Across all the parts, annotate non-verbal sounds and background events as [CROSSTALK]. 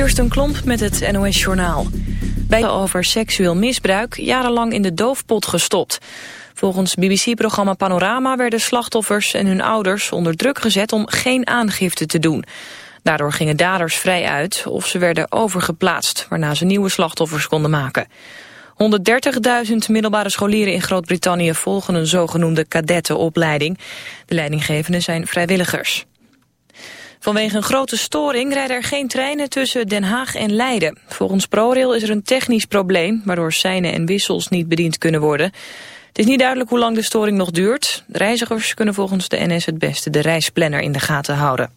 Kirsten Klomp met het NOS-journaal. Bij over seksueel misbruik jarenlang in de doofpot gestopt. Volgens BBC-programma Panorama werden slachtoffers en hun ouders onder druk gezet om geen aangifte te doen. Daardoor gingen daders vrij uit of ze werden overgeplaatst, waarna ze nieuwe slachtoffers konden maken. 130.000 middelbare scholieren in Groot-Brittannië volgen een zogenoemde kadettenopleiding. De leidinggevenden zijn vrijwilligers. Vanwege een grote storing rijden er geen treinen tussen Den Haag en Leiden. Volgens ProRail is er een technisch probleem, waardoor seinen en wissels niet bediend kunnen worden. Het is niet duidelijk hoe lang de storing nog duurt. Reizigers kunnen volgens de NS het beste de reisplanner in de gaten houden.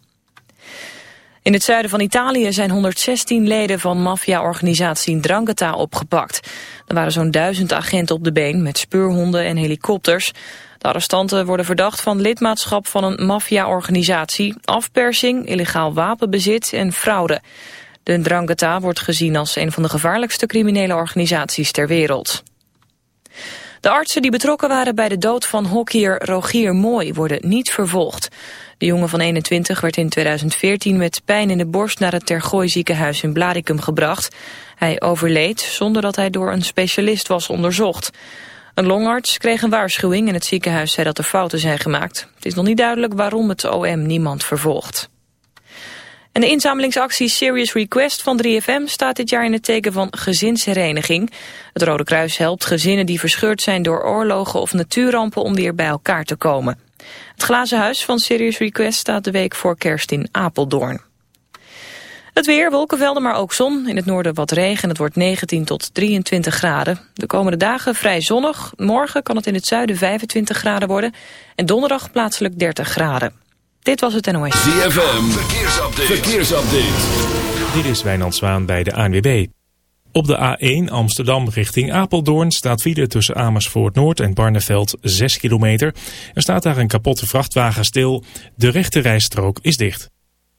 In het zuiden van Italië zijn 116 leden van maffia-organisatie Drangheta opgepakt. Er waren zo'n duizend agenten op de been met speurhonden en helikopters. De arrestanten worden verdacht van lidmaatschap van een maffia-organisatie, afpersing, illegaal wapenbezit en fraude. De Drangheta wordt gezien als een van de gevaarlijkste criminele organisaties ter wereld. De artsen die betrokken waren bij de dood van hockeyer Rogier Mooi worden niet vervolgd. De jongen van 21 werd in 2014 met pijn in de borst naar het Tergooi ziekenhuis in Blaricum gebracht. Hij overleed zonder dat hij door een specialist was onderzocht. Een longarts kreeg een waarschuwing en het ziekenhuis zei dat er fouten zijn gemaakt. Het is nog niet duidelijk waarom het OM niemand vervolgt. En de inzamelingsactie Serious Request van 3FM staat dit jaar in het teken van gezinshereniging. Het Rode Kruis helpt gezinnen die verscheurd zijn door oorlogen of natuurrampen om weer bij elkaar te komen. Het glazen huis van Serious Request staat de week voor kerst in Apeldoorn. Het weer, wolkenvelden, maar ook zon. In het noorden wat regen. Het wordt 19 tot 23 graden. De komende dagen vrij zonnig. Morgen kan het in het zuiden 25 graden worden. En donderdag plaatselijk 30 graden. Dit was het NOS. ZFM, verkeersupdate. verkeersupdate. Dit is Wijnand Zwaan bij de ANWB. Op de A1 Amsterdam richting Apeldoorn staat file tussen Amersfoort Noord en Barneveld 6 kilometer. Er staat daar een kapotte vrachtwagen stil. De rechte rijstrook is dicht.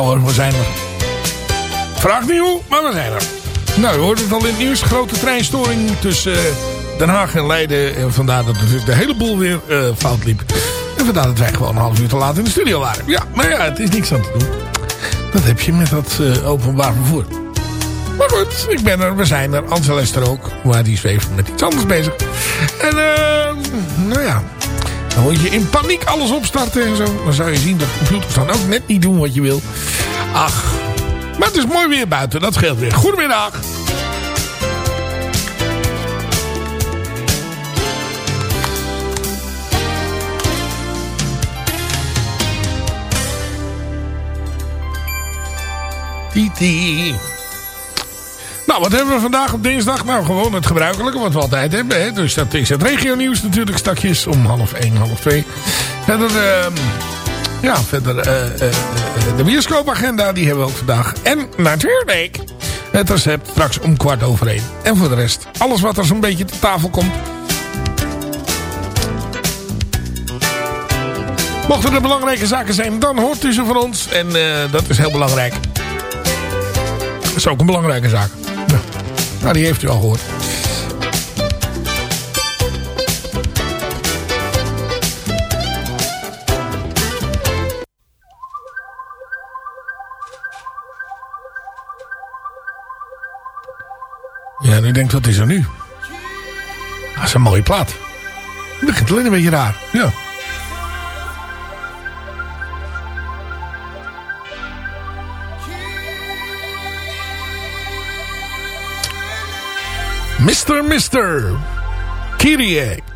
Hoor, we zijn er. Vraag niet hoe, maar we zijn er. Nou, je hoort het al in het nieuws. Grote treinstoring tussen eh, Den Haag en Leiden. En vandaar dat natuurlijk de hele boel weer eh, fout liep. En vandaar dat wij gewoon een half uur te laat in de studio waren. Ja, maar ja, het is niks aan te doen. Dat heb je met dat eh, openbaar vervoer. Maar goed, ik ben er, we zijn er. Ansel is er ook. Maar die zweeft met iets anders bezig. En eh, nou ja, dan moet je in paniek alles opstarten en zo. Dan zou je zien dat computers dan ook net niet doen wat je wil. Ach, maar het is mooi weer buiten. Dat scheelt weer. Goedemiddag. Titi. Nou, wat hebben we vandaag op dinsdag? Nou, gewoon het gebruikelijke wat we altijd hebben. Hè? Dus dat is het regionieuws natuurlijk stakjes om half één, half twee. Verder, ehm, ja, verder eh, de bioscoopagenda, die hebben we ook vandaag. En natuurlijk het recept straks om kwart over één. En voor de rest, alles wat er zo'n beetje te tafel komt. Mochten er belangrijke zaken zijn, dan hoort u ze van ons. En eh, dat is heel belangrijk. Dat is ook een belangrijke zaak. Nou, die heeft u al gehoord. Ja, en u denkt, wat is er nu? Dat is een mooie plaat. Het begint alleen een beetje raar. Ja. Mr. Mr. Kyrie.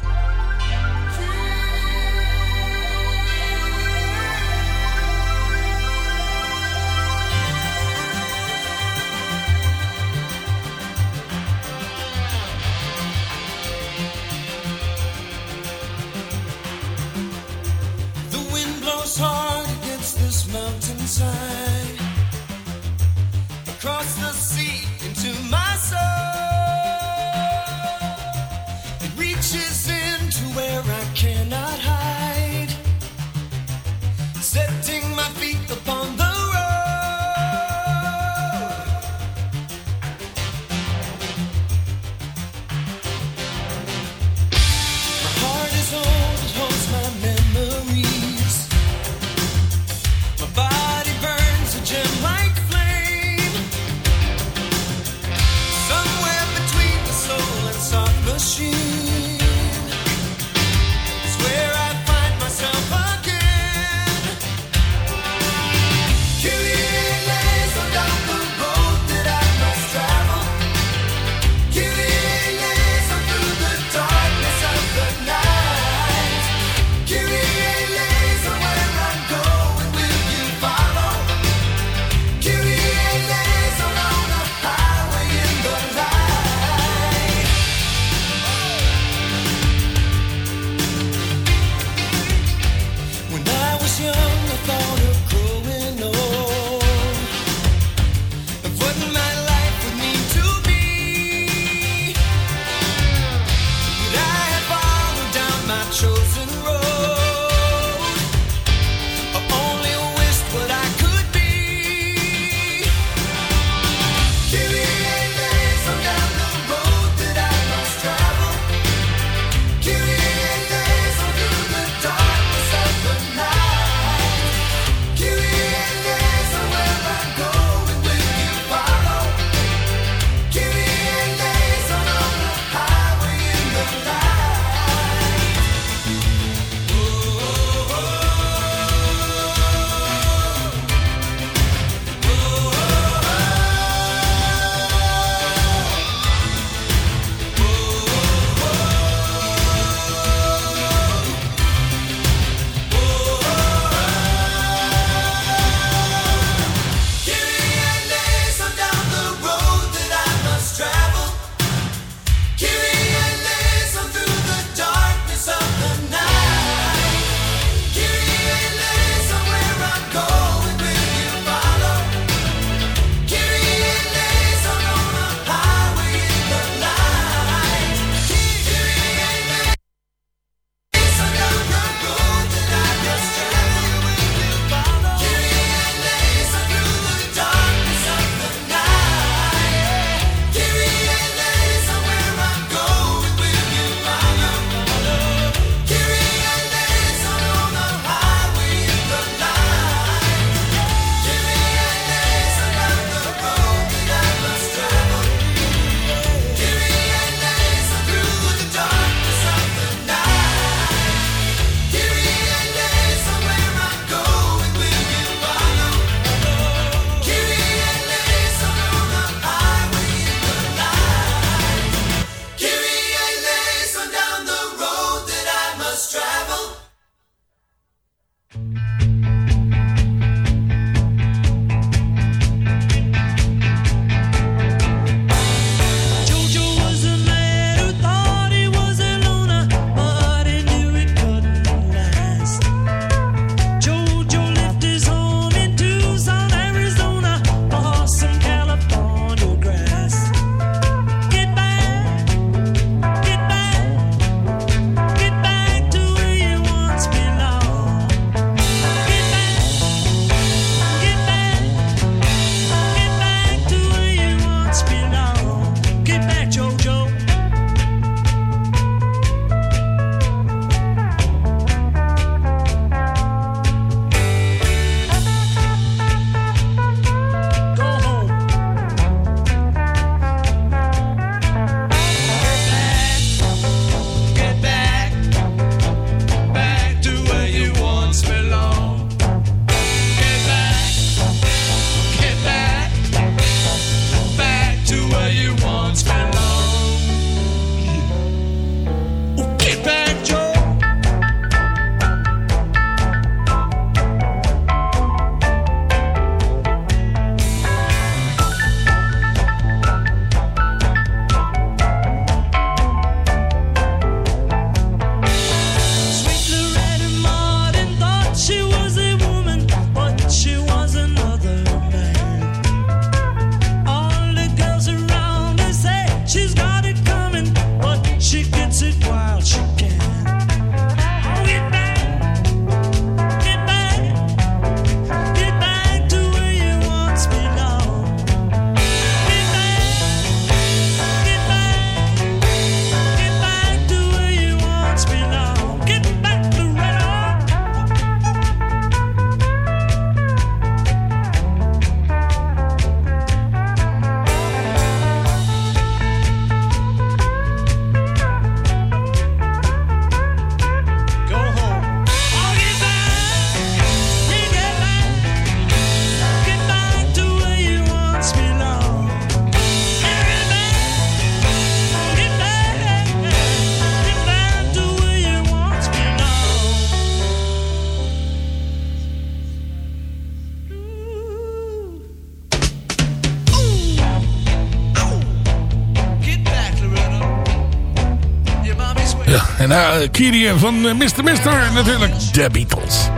Kyrie van uh, Mr. Mister natuurlijk. The Beatles.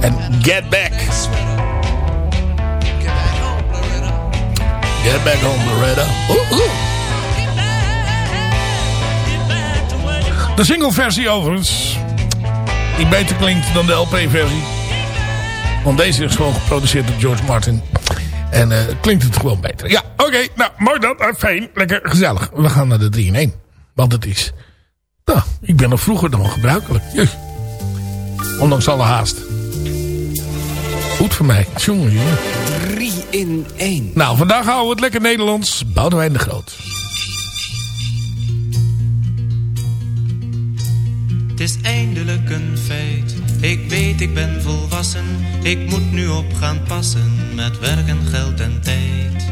En Get Back. Get Back Home, Loretta. Oeh, oeh. De single versie overigens. Die beter klinkt dan de LP-versie. Want deze is gewoon geproduceerd door George Martin. En uh, klinkt het gewoon beter. Ja, oké. Okay, nou, mooi dat. fijn. Lekker gezellig. We gaan naar de 3 in 1. Want het is... Ik ben nog vroeger dan gebruikelijk. Ondanks alle haast. Goed voor mij. Jongen, jongen. 3 in 1. Nou, vandaag houden we het lekker Nederlands. Boudewijn de Groot. Het is eindelijk een feit. Ik weet, ik ben volwassen. Ik moet nu op gaan passen met werk en geld en tijd.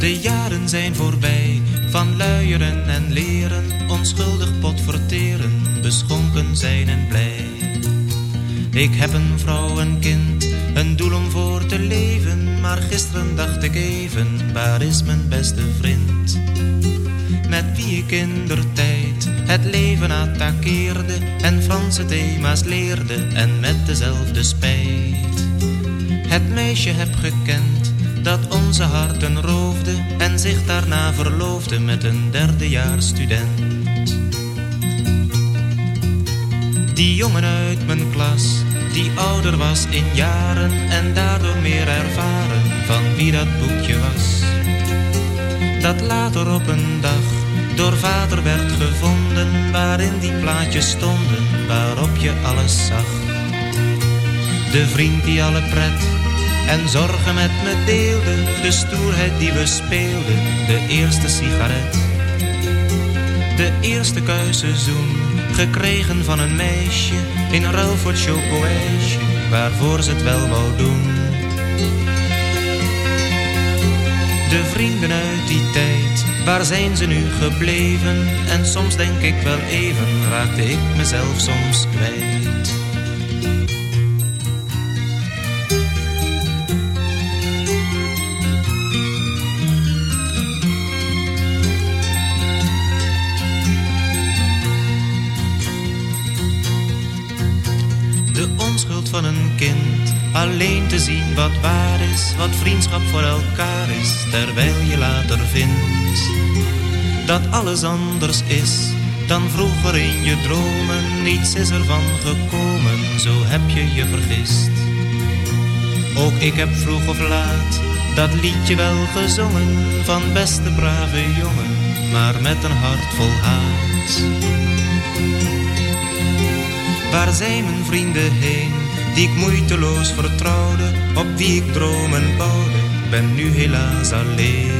De jaren zijn voorbij van luieren en leren. Onschuldig pot verteren, beschonken zijn en blij. Ik heb een vrouw, een kind, een doel om voor te leven. Maar gisteren dacht ik even, waar is mijn beste vriend? Met wie ik in der tijd het leven attaqueerde en Franse thema's leerde en met dezelfde spijt. Het meisje heb gekend dat onze harten roofde en zich daarna verloofde met een derdejaars student. Die jongen uit mijn klas, die ouder was in jaren en daardoor meer ervaren van wie dat boekje was. Dat later op een dag door vader werd gevonden, waarin die plaatjes stonden, waarop je alles zag. De vriend die alle pret en zorgen met me deelde, de stoerheid die we speelden, de eerste sigaret. De eerste kuiseizoen, gekregen van een meisje, in ruil voor het chocoijsje, waarvoor ze het wel wou doen. De vrienden uit die tijd, waar zijn ze nu gebleven? En soms denk ik wel even, raakte ik mezelf soms kwijt. Kind Alleen te zien wat waar is, wat vriendschap voor elkaar is, terwijl je later vindt dat alles anders is dan vroeger in je dromen. Niets is ervan gekomen, zo heb je je vergist. Ook ik heb vroeg of laat dat liedje wel gezongen van beste brave jongen, maar met een hart vol haat. Waar zijn mijn vrienden heen? Die ik moeiteloos vertrouwde, op wie ik dromen bouwde, ben nu helaas alleen.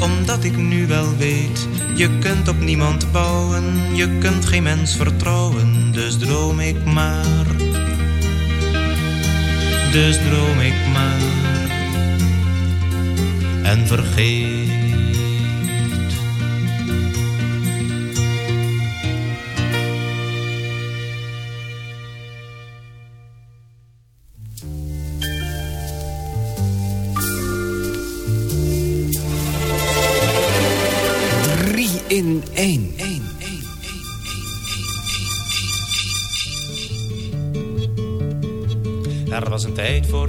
Omdat ik nu wel weet, je kunt op niemand bouwen, je kunt geen mens vertrouwen, dus droom ik maar. Dus droom ik maar en vergeet.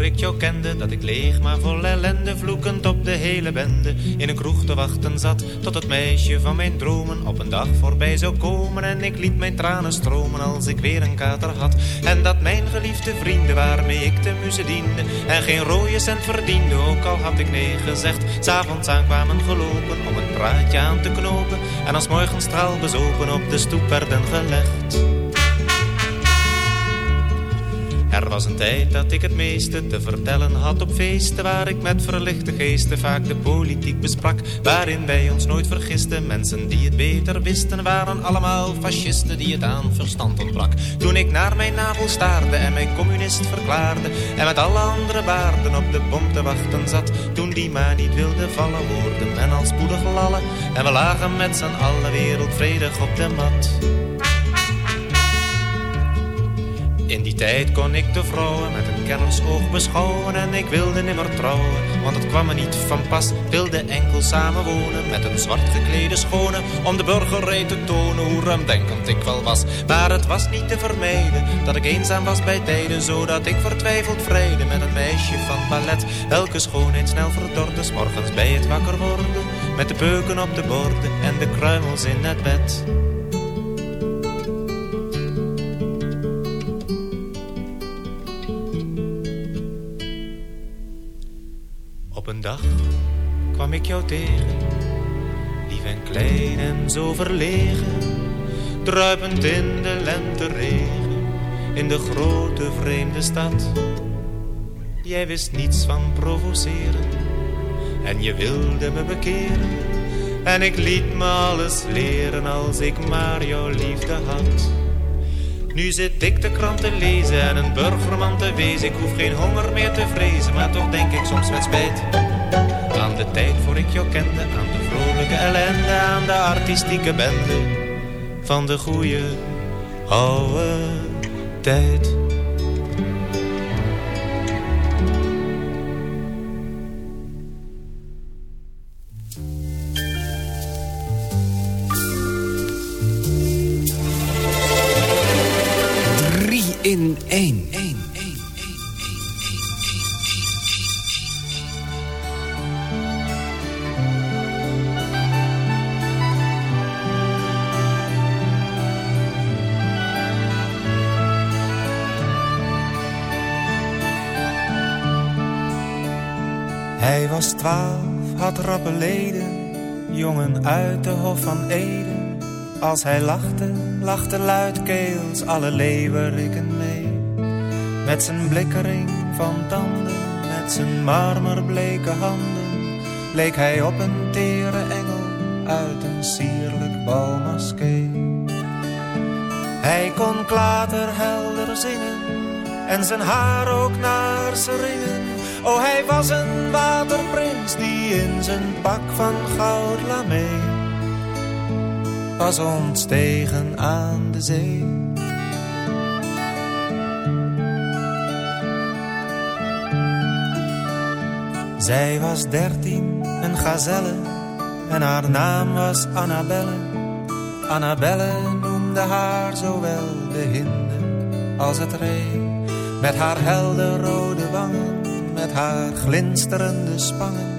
Ik jou kende, dat ik leeg maar vol ellende, vloekend op de hele bende, in een kroeg te wachten zat, tot het meisje van mijn dromen op een dag voorbij zou komen. En ik liet mijn tranen stromen als ik weer een kater had. En dat mijn geliefde vrienden waarmee ik de muze diende, en geen rode cent verdiende, ook al had ik nee gezegd. S'avonds aankwamen gelopen om een praatje aan te knopen, en als morgenstraal bezopen op de stoep werden gelegd. Er was een tijd dat ik het meeste te vertellen had. Op feesten Waar ik met verlichte geesten vaak de politiek besprak. Waarin wij ons nooit vergisten. Mensen die het beter wisten Waren allemaal fascisten die het aan verstand ontbrak. Toen ik naar mijn navel staarde en mij communist verklaarde. En met alle andere baarden op de bom te wachten zat. Toen die maar niet wilde vallen woorden en al spoedig lallen. En we lagen met z'n allen wereldvredig op de mat In die tijd kon ik de vrouwen met een kennersoog beschouwen En ik wilde nimmer trouwen, want het kwam me niet van pas. Wilde enkel samenwonen met een zwart geklede schone Om de burgerij te tonen hoe ruimdenkend ik wel was. Maar het was niet te vermijden dat ik eenzaam was bij tijden Zodat ik vertwijfeld vrijde met een meisje van ballet Welke schoonheid snel verdorde, s morgens bij het wakker worden Met de peuken op de borden en de kruimels in het bed dag kwam ik jou tegen, lief en klein en zo verlegen, druipend in de lenteregen, in de grote vreemde stad. Jij wist niets van provoceren, en je wilde me bekeren, en ik liet me alles leren als ik maar jouw liefde had. Nu zit ik de krant te lezen en een burgerman te wezen. Ik hoef geen honger meer te vrezen, maar toch denk ik soms met spijt. Aan de tijd voor ik jou kende, aan de vrolijke ellende, aan de artistieke bende. Van de goede oude tijd. In één. Hij was twaalf, had rappe leden, jongen uit de Hof van Eden. Als hij lachte, lachte luidkeels alle leeuweriken mee. Met zijn blikkering van tanden, met zijn marmerbleke handen, leek hij op een tere engel uit een sierlijk balmaskee. Hij kon klaterhelder zingen en zijn haar ook naar zijn ringen. Oh, hij was een waterprins die in zijn pak van goud lamee was ontstegen aan de zee. Zij was dertien, een gazelle, en haar naam was Annabelle. Annabelle noemde haar zowel de hinde als het ree. Met haar helder rode wangen, met haar glinsterende spangen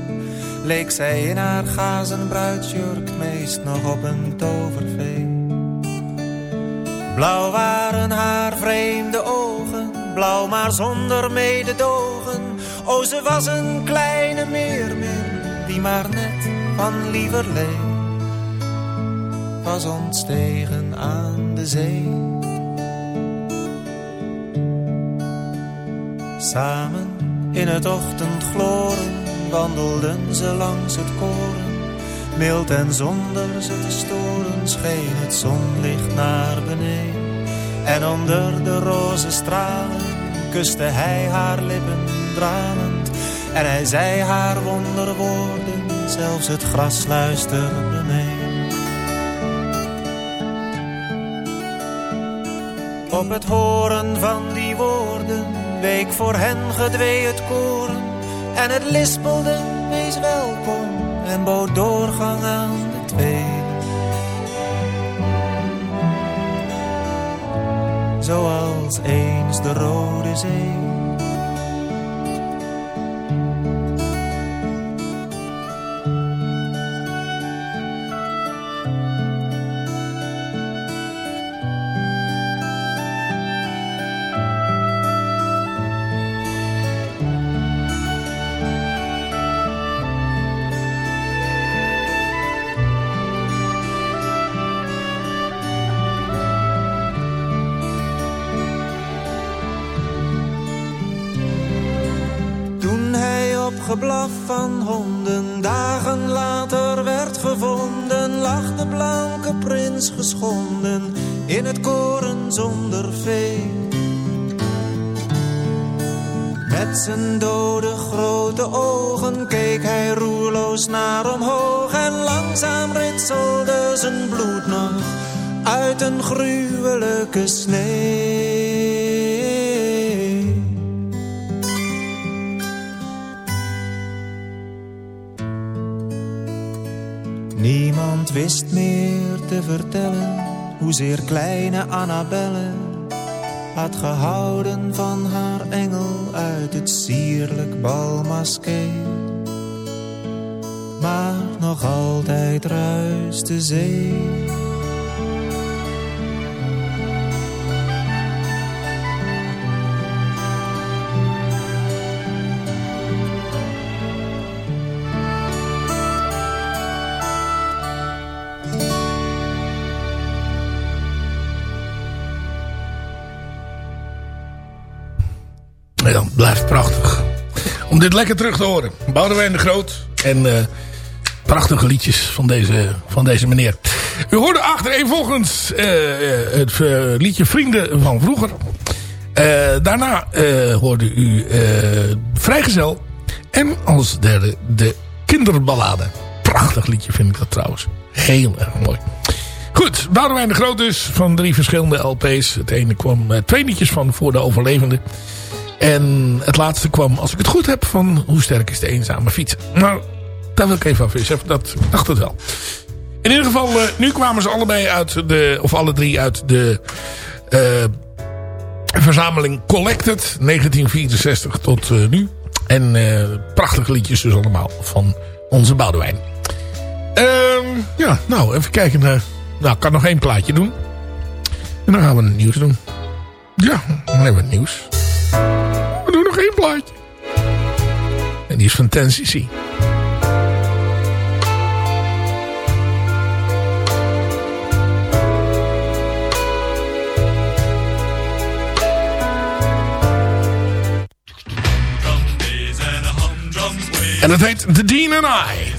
leek zij in haar gazen bruidsjurk meest nog op een tovervee. Blauw waren haar vreemde ogen, blauw maar zonder mededogen. O, ze was een kleine meermin, die maar net van lieverlee was ontstegen aan de zee. Samen in het ochtendgloren wandelden ze langs het koren. Mild en zonder ze te storen scheen het zonlicht naar beneden. En onder de roze stralen kuste hij haar lippen En hij zei haar wonderwoorden, zelfs het gras luisterde mee. Op het horen van die woorden week voor hen gedwee het koren en het lispelde, wees welkom en bood doorgang aan de twee. Zoals eens de Rode Zee. uit een gruwelijke sneeuw. Niemand wist meer te vertellen hoezeer kleine Annabelle had gehouden van haar engel uit het sierlijk balmaskee. Maar nog altijd ruist de zee dit lekker terug te horen. Boudewijn de Groot. En uh, prachtige liedjes van deze, van deze meneer. U hoorde achtereenvolgens uh, het liedje Vrienden van vroeger. daarna hoorde u Vrijgezel. En als derde de Kinderballade. Prachtig liedje vind ik dat trouwens. Heel erg mooi. Goed, Boudewijn de Groot dus. Van drie verschillende LP's. Het ene kwam twee liedjes van Voor de Overlevende. En het laatste kwam, als ik het goed heb, van hoe sterk is de eenzame fiets. Maar daar wil ik even afvissen. Dat dacht het wel. In ieder geval, uh, nu kwamen ze allebei uit de, of alle drie uit de uh, verzameling Collected, 1964 tot uh, nu. En prachtige liedjes dus allemaal van onze Boudewijn. Ehm, ja, nou, even kijken. nou, ik kan nog één plaatje doen. En dan gaan we het nieuws doen. Ja, dan hebben we het nieuws. En die is van. En dat heet The Dean and I.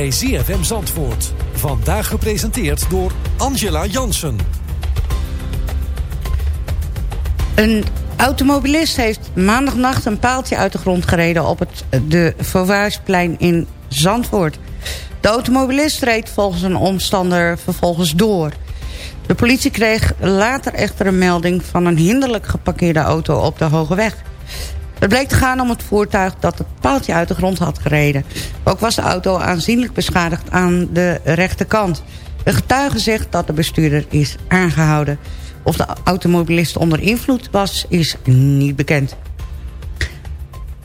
bij ZFM Zandvoort. Vandaag gepresenteerd door Angela Jansen. Een automobilist heeft maandagnacht een paaltje uit de grond gereden... op het de in Zandvoort. De automobilist reed volgens een omstander vervolgens door. De politie kreeg later echter een melding van een hinderlijk geparkeerde auto op de Hoge Weg. Het bleek te gaan om het voertuig dat het paaltje uit de grond had gereden. Ook was de auto aanzienlijk beschadigd aan de rechterkant. De getuige zegt dat de bestuurder is aangehouden. Of de automobilist onder invloed was, is niet bekend.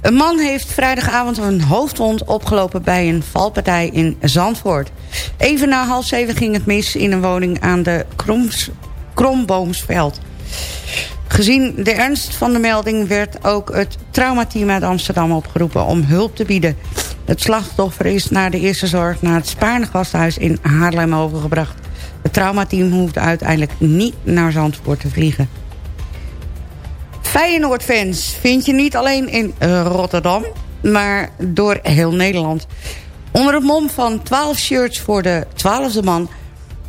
Een man heeft vrijdagavond een hoofdwond opgelopen bij een valpartij in Zandvoort. Even na half zeven ging het mis in een woning aan de Kroms, Kromboomsveld. Gezien de ernst van de melding werd ook het traumateam uit Amsterdam opgeroepen om hulp te bieden. Het slachtoffer is naar de eerste zorg naar het Spaarne in Haarlem overgebracht. Het traumateam hoefde uiteindelijk niet naar Zandvoort te vliegen. Feyenoord-fans vind je niet alleen in Rotterdam, maar door heel Nederland. Onder het mom van 12 shirts voor de 12e man...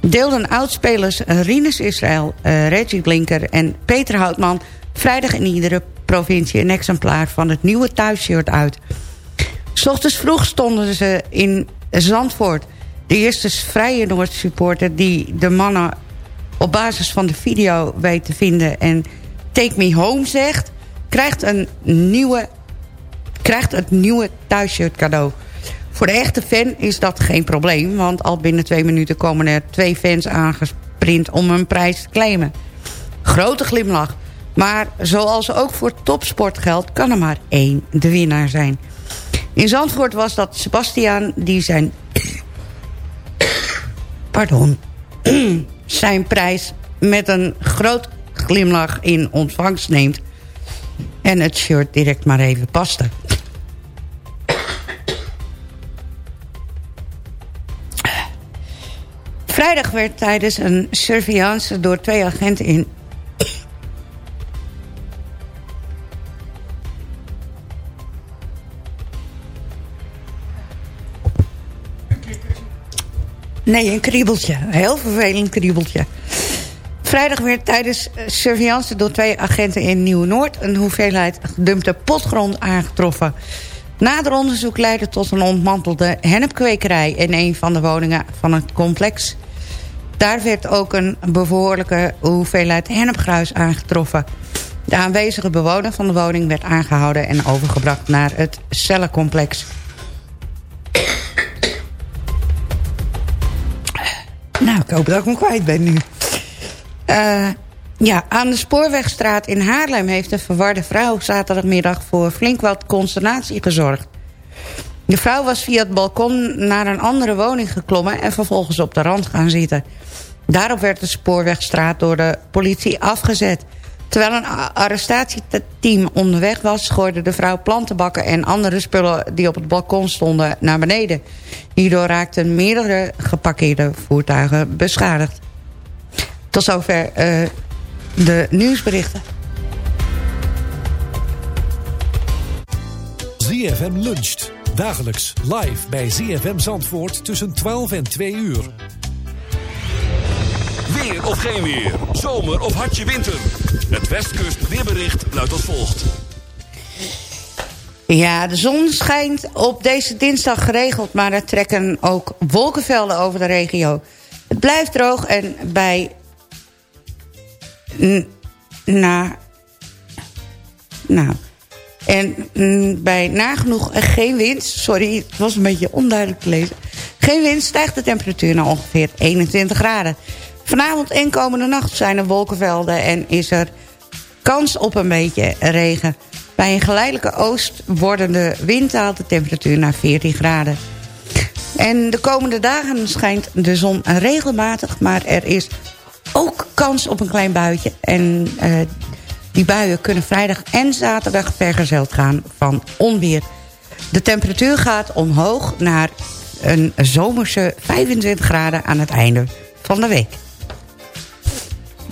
deelden oudspelers Rinus Israël, uh, Reggie Blinker en Peter Houtman... vrijdag in iedere provincie een exemplaar van het nieuwe thuisshirt uit. S ochtends vroeg stonden ze in Zandvoort. De eerste vrije Noord supporter die de mannen op basis van de video weet te vinden... en Take Me Home zegt... krijgt, een nieuwe, krijgt het nieuwe thuisshirt cadeau. Voor de echte fan is dat geen probleem... want al binnen twee minuten komen er twee fans aangesprint... om een prijs te claimen. Grote glimlach. Maar zoals ook voor topsport geldt... kan er maar één de winnaar zijn. In Zandvoort was dat Sebastiaan die zijn... pardon... [CLEARS THROAT] zijn prijs met een groot glimlach in ontvangst neemt... en het shirt direct maar even paste. Vrijdag werd tijdens een surveillance door twee agenten in... Nee, een kriebeltje. Heel vervelend kriebeltje. Vrijdag werd tijdens surveillance door twee agenten in Nieuw-Noord... een hoeveelheid gedumpte potgrond aangetroffen. Nader onderzoek leidde tot een ontmantelde hennepkwekerij... in een van de woningen van het complex. Daar werd ook een behoorlijke hoeveelheid hennepgruis aangetroffen. De aanwezige bewoner van de woning werd aangehouden... en overgebracht naar het cellencomplex. Nou, ik hoop dat ik hem kwijt ben nu. Uh, ja, aan de Spoorwegstraat in Haarlem heeft een verwarde vrouw zaterdagmiddag voor flink wat consternatie gezorgd. De vrouw was via het balkon naar een andere woning geklommen en vervolgens op de rand gaan zitten. Daarop werd de Spoorwegstraat door de politie afgezet. Terwijl een arrestatieteam onderweg was... gooide de vrouw plantenbakken en andere spullen die op het balkon stonden naar beneden. Hierdoor raakten meerdere geparkeerde voertuigen beschadigd. Tot zover uh, de nieuwsberichten. ZFM luncht. Dagelijks live bij ZFM Zandvoort tussen 12 en 2 uur. Of geen weer. Zomer of hartje winter. Het Westkust weerbericht luidt als volgt. Ja, de zon schijnt op deze dinsdag geregeld... maar er trekken ook wolkenvelden over de regio. Het blijft droog en bij na... Nou... En bij nagenoeg geen wind... Sorry, het was een beetje onduidelijk te lezen. Geen wind stijgt de temperatuur naar ongeveer 21 graden. Vanavond en komende nacht zijn er wolkenvelden... en is er kans op een beetje regen. Bij een geleidelijke oost wordende wind daalt de temperatuur naar 14 graden. En de komende dagen schijnt de zon regelmatig... maar er is ook kans op een klein buitje. En uh, die buien kunnen vrijdag en zaterdag vergezeld gaan van onweer. De temperatuur gaat omhoog naar een zomerse 25 graden aan het einde van de week.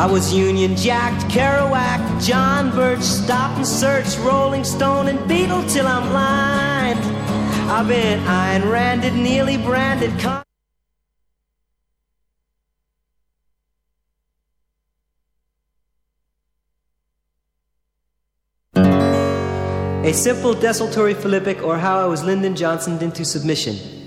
I was Union Jacked, Kerouac, John Birch, Stop and Search, Rolling Stone, and Beatle till I'm blind. I've been Ayn Randed, Nearly branded. Con- A simple desultory philippic or how I was Lyndon Johnson into submission.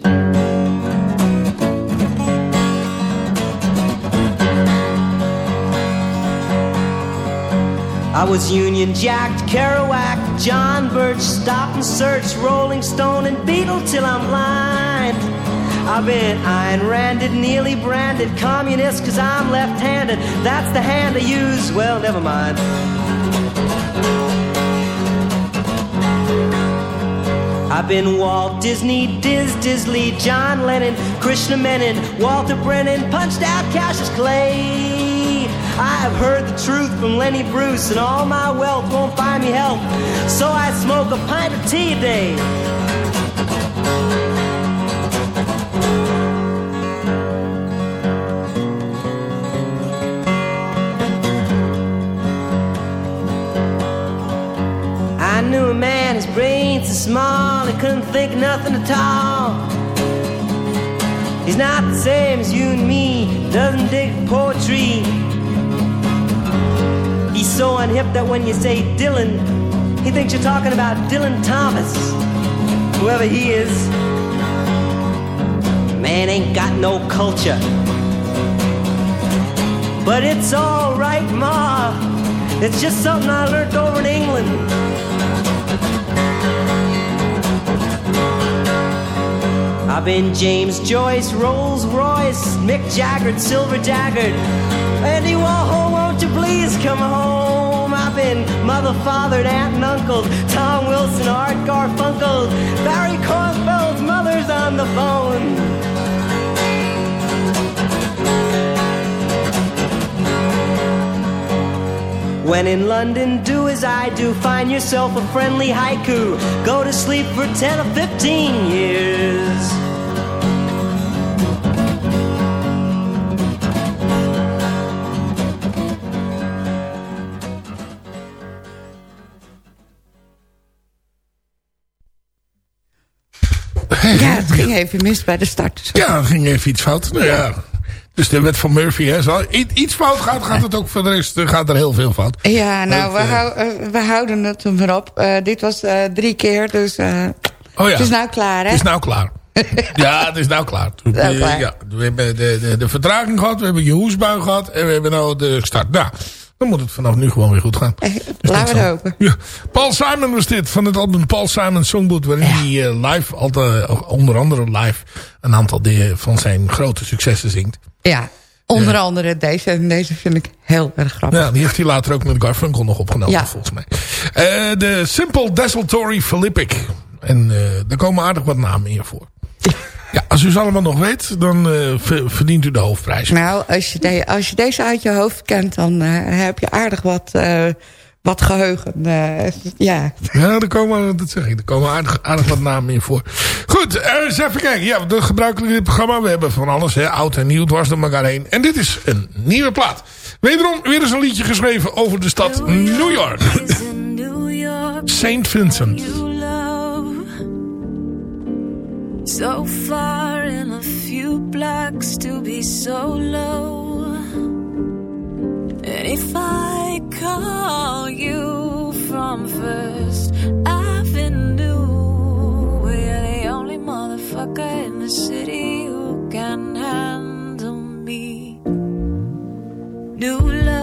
I was Union Jacked, Kerouac, John Birch, Stop and Search, Rolling Stone, and Beatle till I'm blind. I've been Ayn Randed, nearly branded communist cause I'm left handed. That's the hand I use, well, never mind. I've been Walt Disney, Diz Disley, John Lennon, Krishna Menon, Walter Brennan, punched out Cassius Clay. I have heard the truth from Lenny Bruce, and all my wealth won't buy me help. So I smoke a pint of tea a day. I knew a man, his brains so small, he couldn't think nothing at all. He's not the same as you and me, doesn't dig poetry. So unhip that when you say Dylan, he thinks you're talking about Dylan Thomas, whoever he is. Man ain't got no culture. But it's alright, Ma. It's just something I learned over in England. I've been James Joyce, Rolls Royce, Mick Jagger, Silver Daggered. Andy Warhol, won't you please come home? Been mother, fathered, aunt, and uncle, Tom Wilson, Art Garfunkel, Barry Kornfeld's mother's on the phone. When in London, do as I do. Find yourself a friendly haiku. Go to sleep for 10 or 15 years. Ja, het ging even mis bij de start. Ja, het ging even iets fout. Nou ja. Dus de wet van Murphy, hè. Als iets fout gaat, gaat het ook voor de rest eh, gaat er heel veel fout. Ja, nou, we, eh, hou- eh, we houden het er maar op. Eh, dit was drie keer, dus Oh ja. het is nou klaar, hè? Het is nou klaar. [LAUGHS] ja, het is nou klaar. nou klaar. Ja, we hebben de, de, de vertraging gehad, we hebben je hoesbui gehad en we hebben nou de start. Nou, dan moet het vanaf nu gewoon weer goed gaan. Eh, Laten we het hopen. Ja. Paul Simon was dit, van het album Paul Simon Songbook... waarin hij eh, live, altijd, onder andere live... een aantal dingen van zijn grote successen zingt. Ja, onder andere deze. En deze vind ik heel erg grappig. Ja, die heeft hij later ook met Garfunkel nog opgenomen, Ja. volgens mij. Eh, de Simple Desultory Philippic. En eh daar komen aardig wat namen in voor. [LAUGHS] Ja, als u ze allemaal nog weet, dan eh, ver- verdient u de hoofdprijs. Nou, als je, de- als je deze uit je hoofd kent, dan eh, heb je aardig wat, eh, wat geheugen. eh, ja. Ja, er komen, dat zeg ik, er komen aardig, aardig wat namen in voor. Goed, eh, eens even kijken. Ja, de gebruikelijke dit programma. We hebben van alles, hè, oud en nieuw, dwars door elkaar heen. En dit is een nieuwe plaat. Wederom weer eens een liedje geschreven over de stad New York. St. Vincent. So far in a few blocks to be so low. And if I call you from First Avenue, we're the only motherfucker in the city who can handle me. New love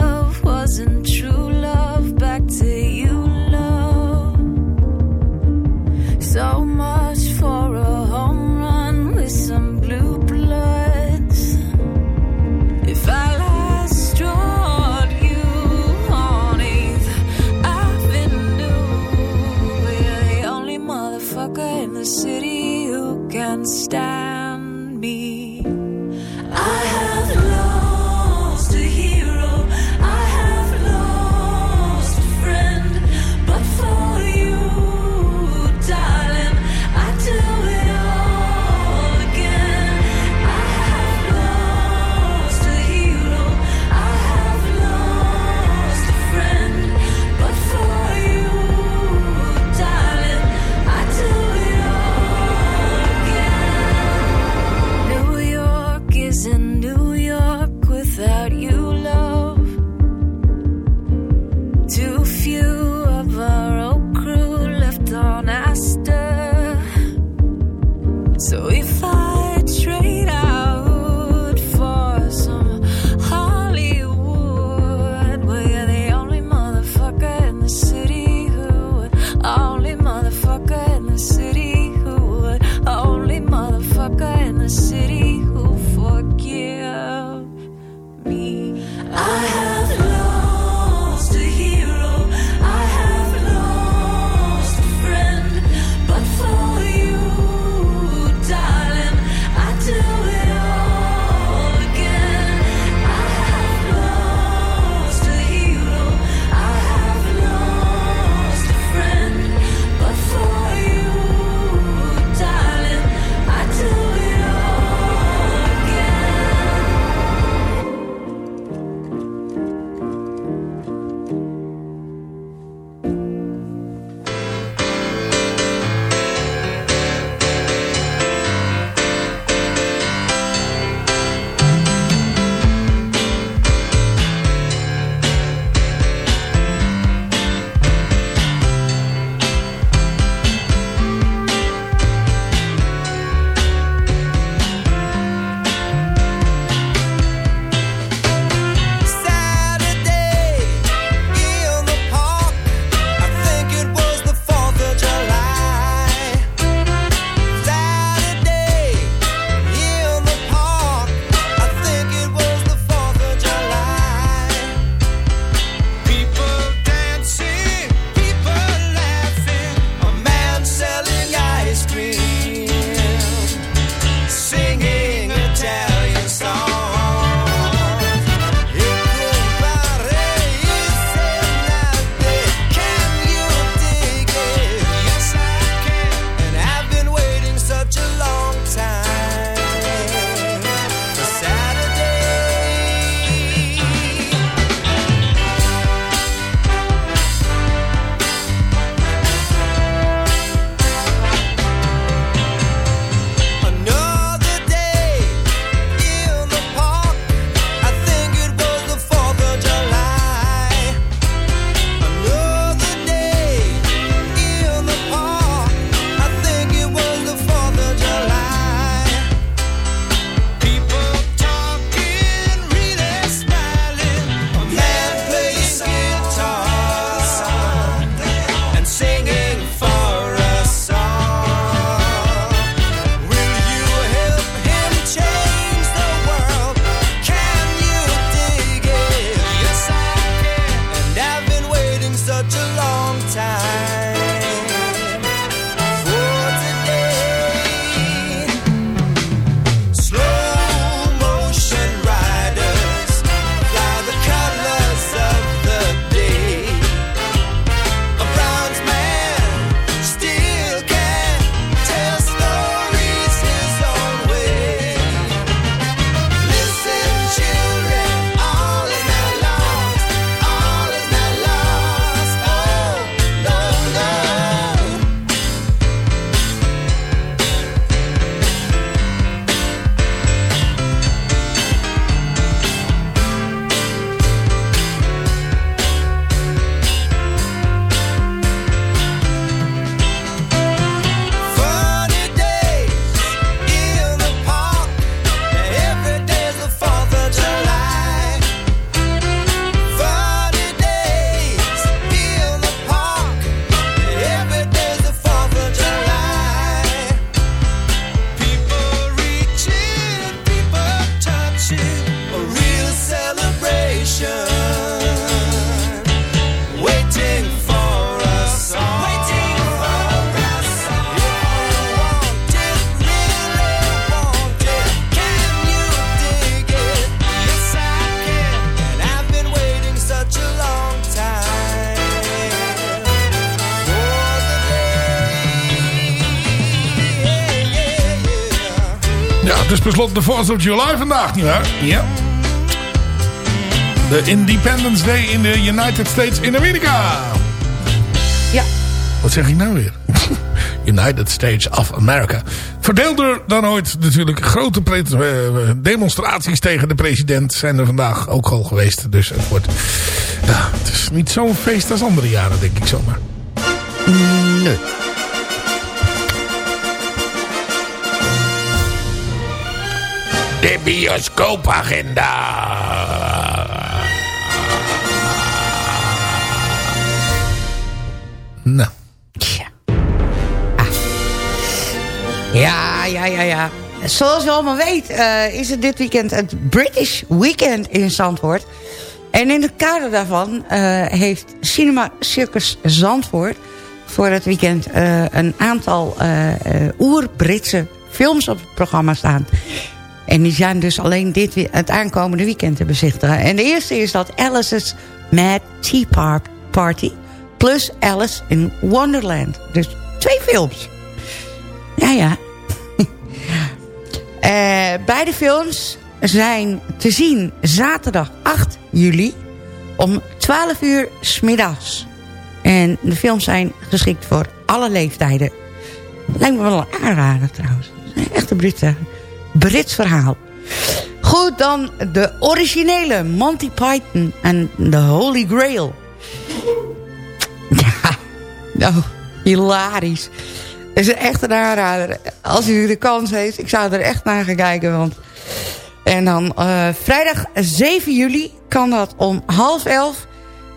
stop. Beslot de 4th of July vandaag, nietwaar? Ja. De Independence Day in de United States in Amerika. Ja. Wat zeg ik nou weer? [LAUGHS] United States of America. Verdeelder dan ooit natuurlijk. Grote eh, demonstraties tegen de president zijn er vandaag ook al geweest. Dus het wordt... Ja, het is niet zo'n feest als andere jaren, denk ik zomaar. Nee. De bioscoopagenda. Nou. Ja, ja, ja, ja. Zoals je allemaal weet eh, is het dit weekend het British Weekend in Zandvoort. En in het kader daarvan eh, heeft Cinema Circus Zandvoort... voor het weekend eh, een aantal eh, eh, oer-Britse films op het programma staan. En die zijn dus alleen dit, het aankomende weekend te bezichtigen. En de eerste is dat Alice's Mad Tea Par- Party... plus Alice in Wonderland. Dus twee films. Ja, ja. [LAUGHS] Eh, beide films zijn te zien zaterdag 8 juli om 12 uur smiddags. En de films zijn geschikt voor alle leeftijden. Lijkt me wel een aanrader trouwens. Echt een Britse, Brits verhaal. Goed, dan de originele Monty Python en The Holy Grail. Ja, nou, hilarisch. Het is echt een aanrader. Als u de kans heeft, ik zou er echt naar gaan kijken. Want... En dan eh, vrijdag 7 juli kan dat om half elf.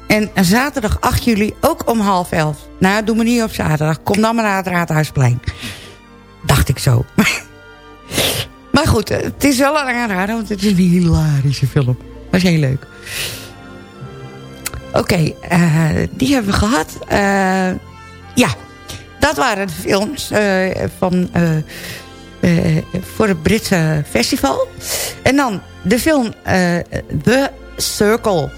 En zaterdag 8 juli ook om half elf. Nou, doe me niet op zaterdag. Kom dan maar naar het Raadhuisplein. Dacht ik zo. [LAUGHS] maar goed, eh, het is wel een aanrader, want het is een hilarische film. Was heel leuk. Oké, eh, die hebben we gehad. Eh, ja, dat waren de films van, voor het Britse festival. En dan de film The Circle.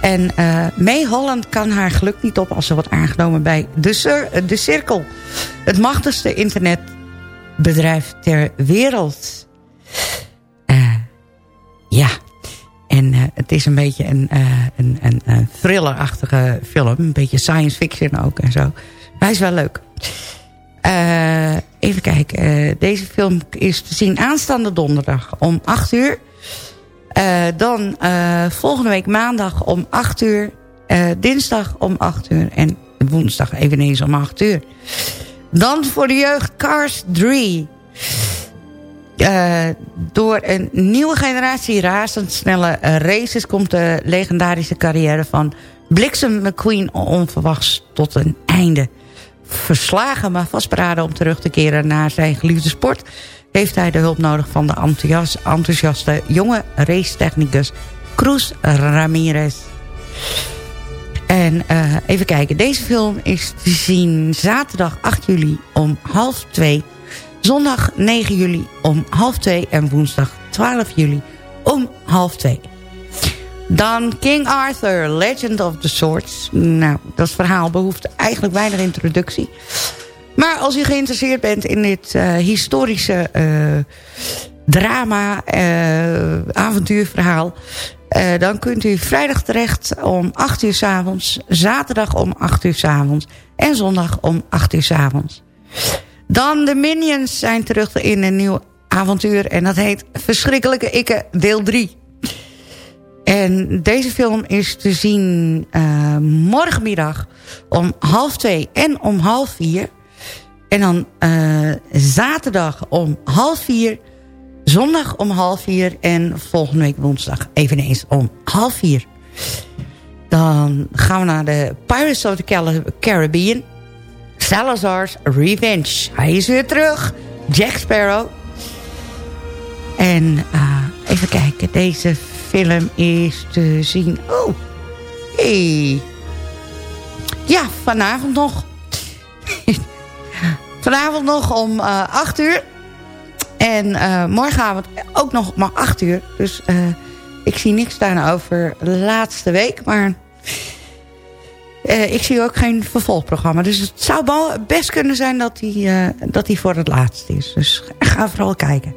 En eh May Holland kan haar geluk niet op als ze wordt aangenomen bij De, Cir Cirkel. Het machtigste internetbedrijf ter wereld. Eh, ja, en eh, het is een beetje een, eh, een, een, een thrillerachtige film. Een beetje science fiction ook en zo. Hij is wel leuk. Even kijken. deze film is te zien aanstaande donderdag om 8 uur. Dan volgende week maandag om 8 uur. dinsdag om 8 uur. En woensdag eveneens om 8 uur. Dan voor de jeugd Cars 3. Eh, door een nieuwe generatie razendsnelle races... komt de legendarische carrière van Bliksem McQueen onverwachts tot een einde. Verslagen, maar vastberaden om terug te keren naar zijn geliefde sport... heeft hij de hulp nodig van de enthousias- enthousiaste jonge racetechnicus Cruz Ramirez. En eh, even kijken, deze film is te zien zaterdag 8 juli om half 2... Zondag 9 juli om half 2 en woensdag 12 juli om half 2. Dan King Arthur, Legend of the Swords. Nou, dat verhaal behoeft eigenlijk weinig introductie. Maar als u geïnteresseerd bent in dit eh, historische drama, eh, avontuurverhaal... eh, dan kunt u vrijdag terecht om 8 uur s avonds, zaterdag om 8 uur s avonds en zondag om 8 uur s avonds. Dan de Minions zijn terug in een nieuw avontuur. En dat heet Verschrikkelijke Ikke deel 3. En deze film is te zien uh, morgenmiddag om half twee en om half vier. En dan uh, zaterdag om half vier. Zondag om half vier. En volgende week woensdag eveneens om half vier. Dan gaan we naar de Pirates of the Caribbean. Salazar's Revenge. Hij is weer terug. Jack Sparrow. En uh, even kijken. Deze film is te zien. Oh. Hey. Ja, vanavond nog. [LAUGHS] vanavond nog om uh, 8 uur. En uh, morgenavond ook nog maar 8 uur. Dus uh, ik zie niks staan over de laatste week. Maar uh, ik zie ook geen vervolgprogramma. Dus het zou best kunnen zijn dat uh, dat hij voor het laatst is. Dus ga vooral kijken.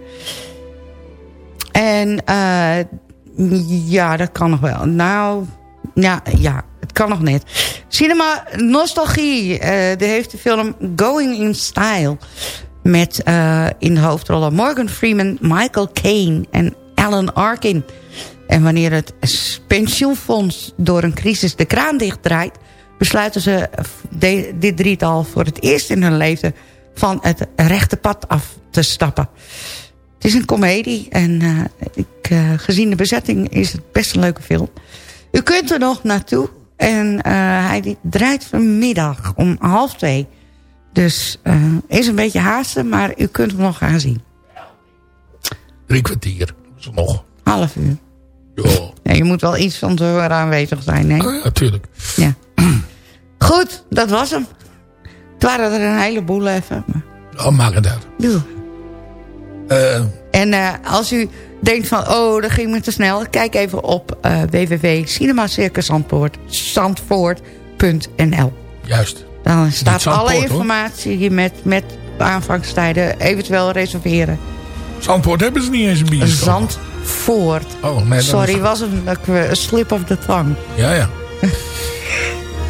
En eh, ja, dat kan nog wel. Nou, ja, ja, het kan nog net. Cinema Nostalgie. eh die heeft de film Going in Style. Met eh, in de hoofdrollen Morgan Freeman, Michael Caine en Alan Arkin. En wanneer het pensioenfonds door een crisis de kraan dichtdraait... besluiten ze dit drietal voor het eerst in hun leven... van het rechte pad af te stappen. Het is een komedie en eh, ik, eh, gezien de bezetting is het best een leuke film. U kunt er nog naartoe en hij draait vanmiddag om half twee. Dus eh, is een beetje haasten, maar u kunt hem nog gaan zien. Drie kwartier. Is nog. Half uur. Ja, je moet wel iets van tevoren aanwezig zijn, nee? Ja, natuurlijk. Ja. [CLEARS THROAT] Goed, dat was hem. Het waren er een heleboel even. maar- Oh, maak het uit. Doe. Eh, En eh, als u denkt van, oh, dat ging me te snel... kijk even op uh, juist. Dan staat alle informatie hier met, met aanvangstijden. Eventueel reserveren. Zandpoort hebben ze niet eens een bioscoop. Zandvoort. Oh, nee, Sorry, was een, een slip of the tongue. Ja, ja. [LAUGHS]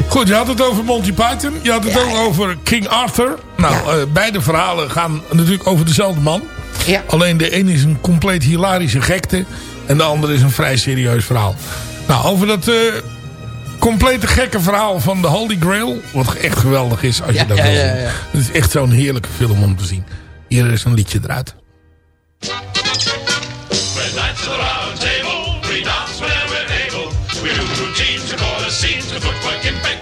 Goed, je had het over Monty Python. Je had het ook over King Arthur. Nou, eh, beide verhalen gaan natuurlijk over dezelfde man. Ja. Alleen de een is een compleet hilarische gekte. En de andere is een vrij serieus verhaal. Nou, over dat eh, complete gekke verhaal van de Holy Grail. Wat echt geweldig is als je dat ja, wil ja, zien. Het is echt zo'n heerlijke film om te zien. Hier is een liedje eruit. We're knights of the round table. We dance whenever we're able. We do routines to call us scenes to footwork impeccable. We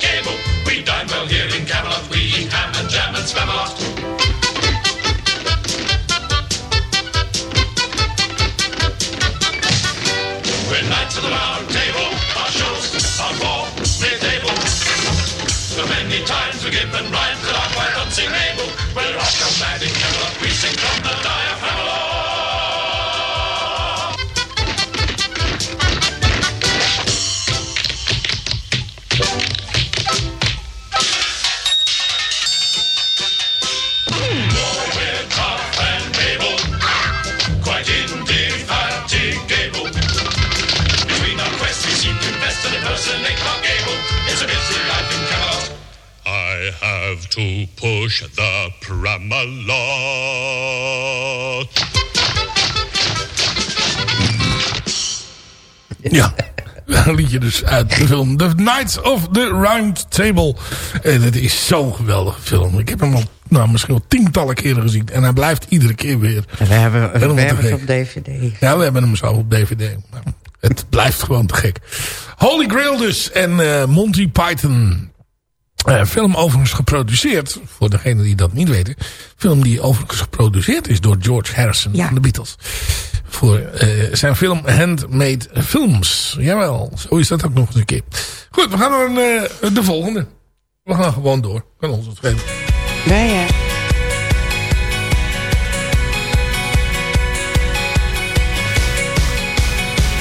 have to push the Pramalot. Ja. Een liedje dus uit de film The Knights of the Round Table. En het is zo'n geweldige film. Ik heb hem al nou, misschien wel tientallen keren gezien. En hij blijft iedere keer weer. We hebben, we hebben het op DVD. Ja, we hebben hem zo op DVD. Maar het blijft gewoon te gek. Holy Grail dus. En eh, Monty Python. Eh, film overigens geproduceerd. Voor degenen die dat niet weten. Film die overigens geproduceerd is door George Harrison van de Beatles. Voor eh, zijn film Handmade Films. Jawel, zo is dat ook nog eens een keer. Goed, we gaan naar eh, de volgende. We gaan gewoon door. Kan ons het schelen. Ja, ja.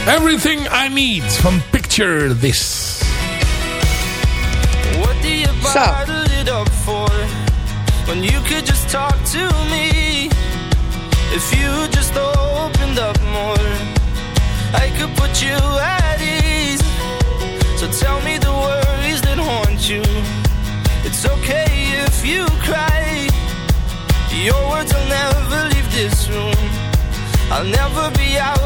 Everything I Need van Picture This. What do it up? When you could just talk to me. If you just opened up more, I could put you at ease. So tell me the worries that haunt you. It's okay if you cry. Your words will never leave this room. I'll never be out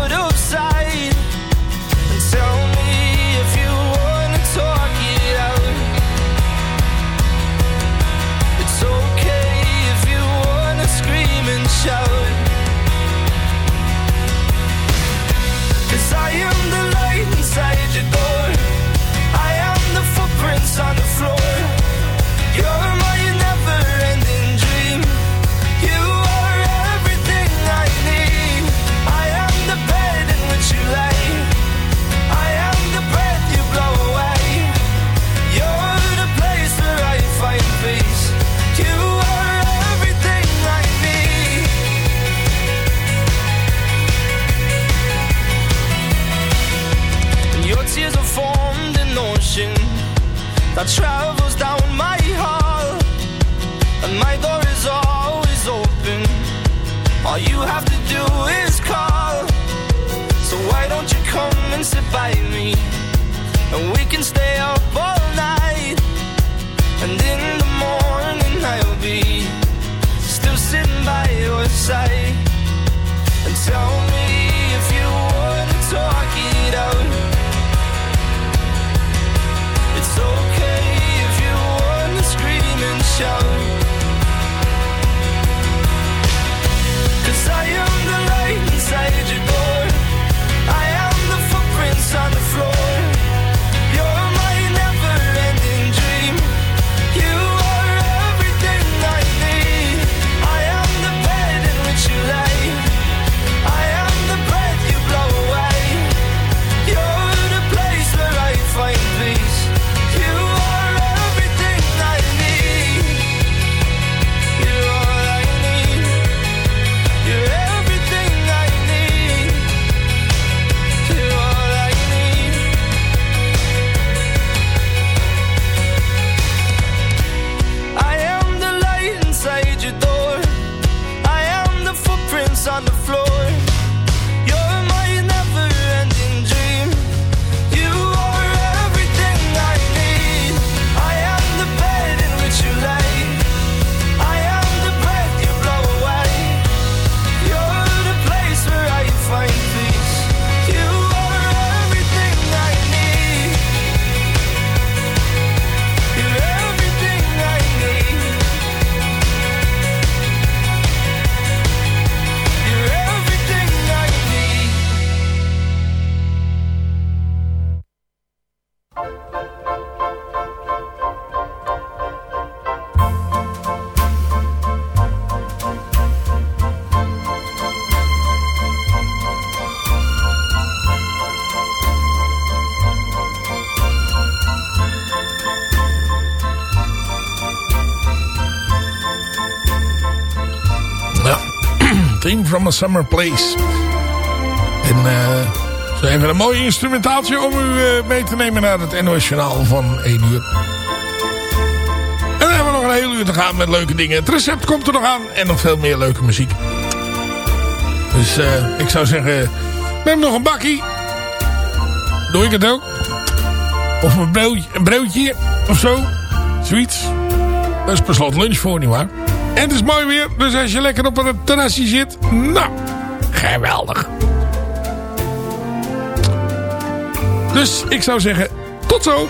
A Summer Place. En eh zo even een mooi instrumentaaltje om u eh, mee te nemen naar het NOS van 1 uur. En dan hebben we nog een heel uur te gaan met leuke dingen. Het recept komt er nog aan en nog veel meer leuke muziek. Dus eh, ik zou zeggen, hebben nog een bakkie. Doe ik het ook? Of een broodje, een broodje of zo. Zoiets. Dat is per slot lunch voor, nietwaar? En het is mooi weer, dus als je lekker op een terrasje zit, nou, geweldig. Dus ik zou zeggen, tot zo.